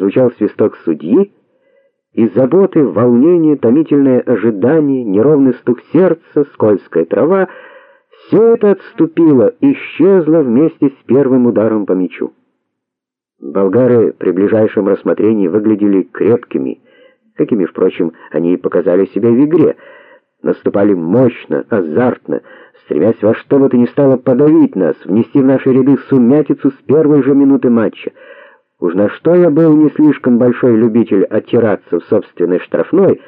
Прозвучал свисток судьи, и заботы, волнение, томительное ожидание, неровный стук сердца, скользкая трава все это отступило, исчезло вместе с первым ударом по мячу. Болгары при ближайшем рассмотрении выглядели крепкими, какими, впрочем, они и показали себя в игре. Наступали мощно, азартно, стремясь во что бы то ни стало подавить нас, внести в наши ряды сумятицу с первой же минуты матча. Уж на что я был не слишком большой любитель оттираться в собственной штрафной,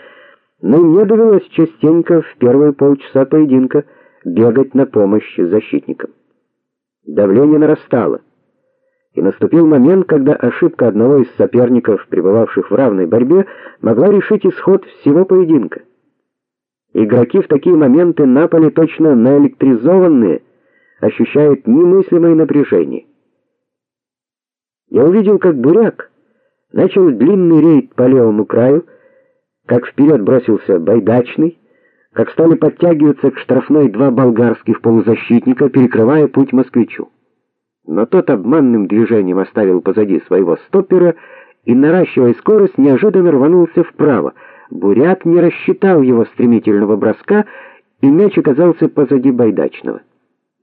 но мне довелось частенько в первые полчаса поединка бегать на помощь защитникам. Давление нарастало, и наступил момент, когда ошибка одного из соперников, пребывавших в равной борьбе, могла решить исход всего поединка. Игроки в такие моменты на поле точно наэлектризованные, ощущают немыслимое напряжение. Я увидел, как буряк начал длинный рейд по левому краю, как вперед бросился байдачный, как стали подтягиваться к штрафной два болгарских полузащитника, перекрывая путь москвичу. Но тот обманным движением оставил позади своего стоппера и, наращивая скорость, неожиданно рванулся вправо. Бурят не рассчитал его стремительного броска, и мяч оказался позади байдачного.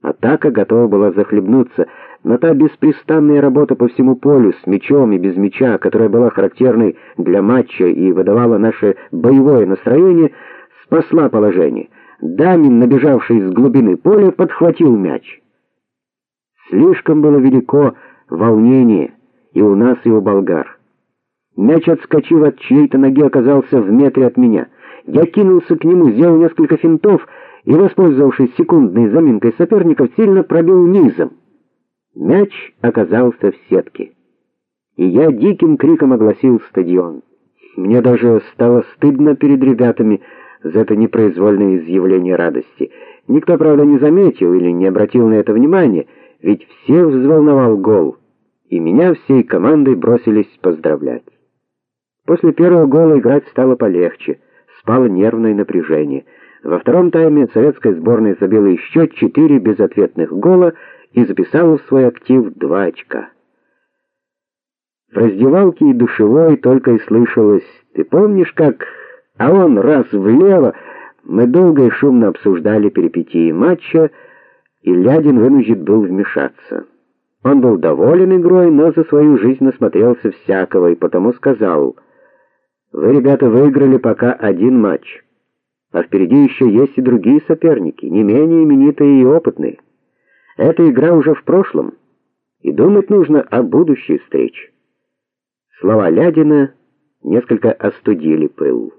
Атака готова была захлебнуться, но та беспрестанная работа по всему полю с мячом и без мяча, которая была характерной для матча и выдавала наше боевое настроение, спасла положение. Дамин, набежавший с глубины поля, подхватил мяч. Слишком было велико волнение и у нас, и у болгар. Мяч, отскочив от чьей-то ноги, оказался в метре от меня. Я кинулся к нему, сделал несколько финтов и, воспользовавшись секундной заминкой соперников, сильно пробил низом. Мяч оказался в сетке. И я диким криком огласил стадион. Мне даже стало стыдно перед ребятами за это непроизвольное изъявление радости. Никто, правда, не заметил или не обратил на это внимания, ведь всех взволновал гол, и меня всей командой бросились поздравлять. После первого гола играть стало полегче, спало нервное напряжение. Во втором тайме советская сборная забила еще четыре безответных гола и записала в свой актив два очка. В раздевалке и душевой только и слышалось: "Ты помнишь, как а он раз влево?" Мы долго и шумно обсуждали перипетии матча, и Лядин вынужден был вмешаться. Он был доволен игрой, но за свою жизнь насмотрелся всякого и потому сказал: "Вы, ребята, выиграли пока один матч, а впереди еще есть и другие соперники, не менее именитые и опытные. Эта игра уже в прошлом, и думать нужно о будущей встрече". Слова Лядина несколько остудили пыл.